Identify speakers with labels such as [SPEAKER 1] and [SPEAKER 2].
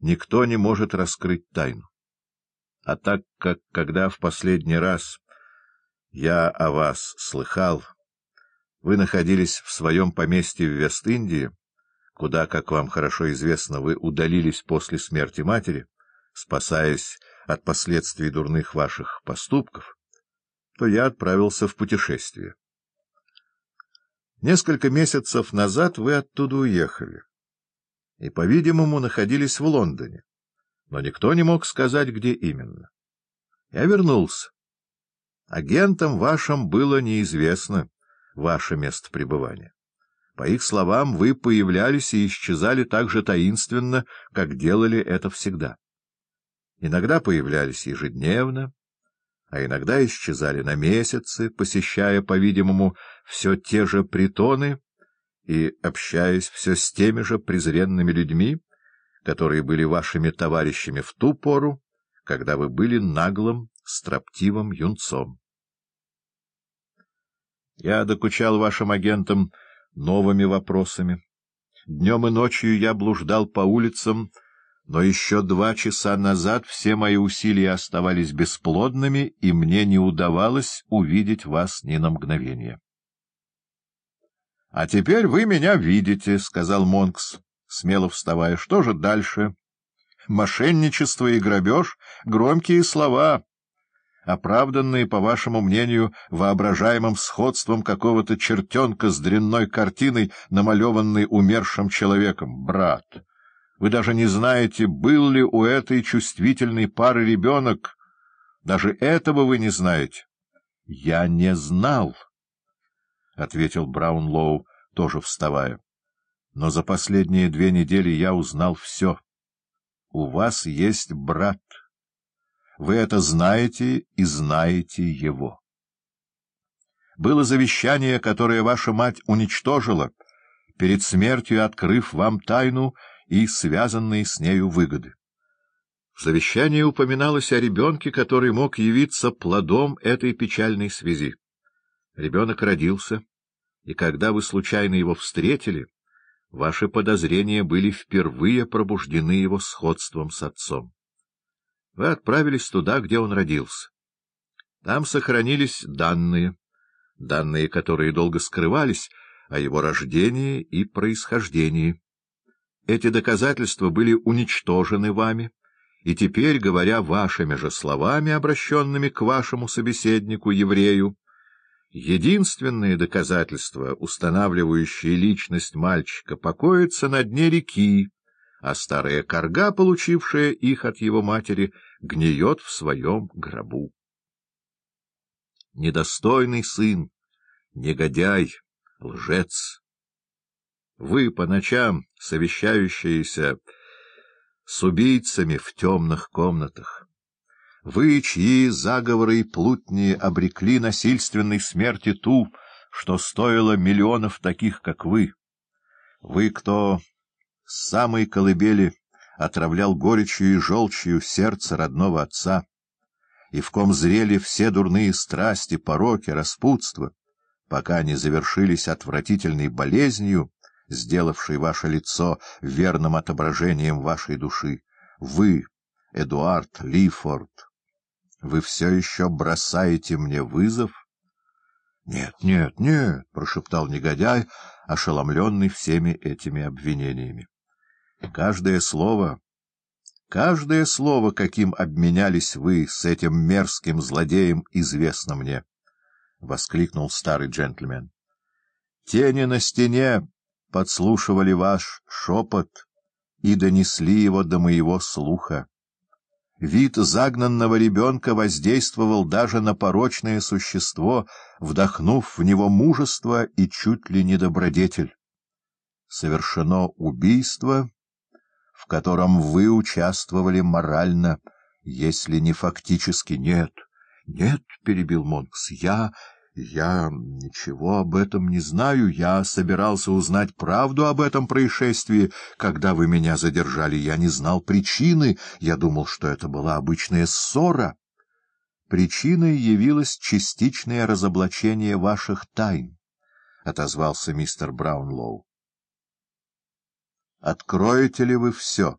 [SPEAKER 1] никто не может раскрыть тайну. А так как, когда в последний раз я о вас слыхал, вы находились в своем поместье в Вест-Индии, куда, как вам хорошо известно, вы удалились после смерти матери, спасаясь от последствий дурных ваших поступков, то я отправился в путешествие. Несколько месяцев назад вы оттуда уехали и, по-видимому, находились в Лондоне, но никто не мог сказать, где именно. Я вернулся. Агентам вашим было неизвестно ваше место пребывания. По их словам, вы появлялись и исчезали так же таинственно, как делали это всегда. Иногда появлялись ежедневно, а иногда исчезали на месяцы, посещая, по-видимому, все те же притоны и общаясь все с теми же презренными людьми, которые были вашими товарищами в ту пору, когда вы были наглым, строптивым юнцом. Я докучал вашим агентам новыми вопросами. Днем и ночью я блуждал по улицам, но еще два часа назад все мои усилия оставались бесплодными, и мне не удавалось увидеть вас ни на мгновение. — А теперь вы меня видите, — сказал Монкс, смело вставая. — Что же дальше? Мошенничество и грабеж — громкие слова оправданные, по вашему мнению, воображаемым сходством какого-то чертенка с дрянной картиной, намалеванной умершим человеком. Брат, вы даже не знаете, был ли у этой чувствительной пары ребенок. Даже этого вы не знаете. — Я не знал, — ответил Браунлоу, тоже вставая. — Но за последние две недели я узнал все. У вас есть брат. Вы это знаете и знаете его. Было завещание, которое ваша мать уничтожила, перед смертью открыв вам тайну и связанные с нею выгоды. В завещании упоминалось о ребенке, который мог явиться плодом этой печальной связи. Ребенок родился, и когда вы случайно его встретили, ваши подозрения были впервые пробуждены его сходством с отцом. Вы отправились туда, где он родился. Там сохранились данные, данные, которые долго скрывались, о его рождении и происхождении. Эти доказательства были уничтожены вами, и теперь, говоря вашими же словами, обращенными к вашему собеседнику, еврею, единственные доказательства, устанавливающие личность мальчика, покоятся на дне реки, а старая корга, получившая их от его матери, гниет в своем гробу. Недостойный сын, негодяй, лжец. Вы по ночам, совещающиеся с убийцами в темных комнатах, вы, чьи заговоры и плутни обрекли насильственной смерти ту, что стоило миллионов таких, как вы, вы, кто с самой колыбели отравлял горечью и желчью сердце родного отца, и в ком зрели все дурные страсти, пороки, распутства, пока не завершились отвратительной болезнью, сделавшей ваше лицо верным отображением вашей души. Вы, Эдуард Лифорд, вы все еще бросаете мне вызов? — Нет, нет, нет, — прошептал негодяй, ошеломленный всеми этими обвинениями. Каждое слово, каждое слово, каким обменялись вы с этим мерзким злодеем, известно мне, — воскликнул старый джентльмен. Тени на стене подслушивали ваш шепот и донесли его до моего слуха. Вид загнанного ребенка воздействовал даже на порочное существо, вдохнув в него мужество и чуть ли не добродетель. Совершено убийство в котором вы участвовали морально, если не фактически. Нет, нет, — перебил Монкс, — я... Я ничего об этом не знаю. Я собирался узнать правду об этом происшествии. Когда вы меня задержали, я не знал причины. Я думал, что это была обычная ссора. Причиной явилось частичное разоблачение ваших тайн, — отозвался мистер Браунлоу. Откроете ли вы все?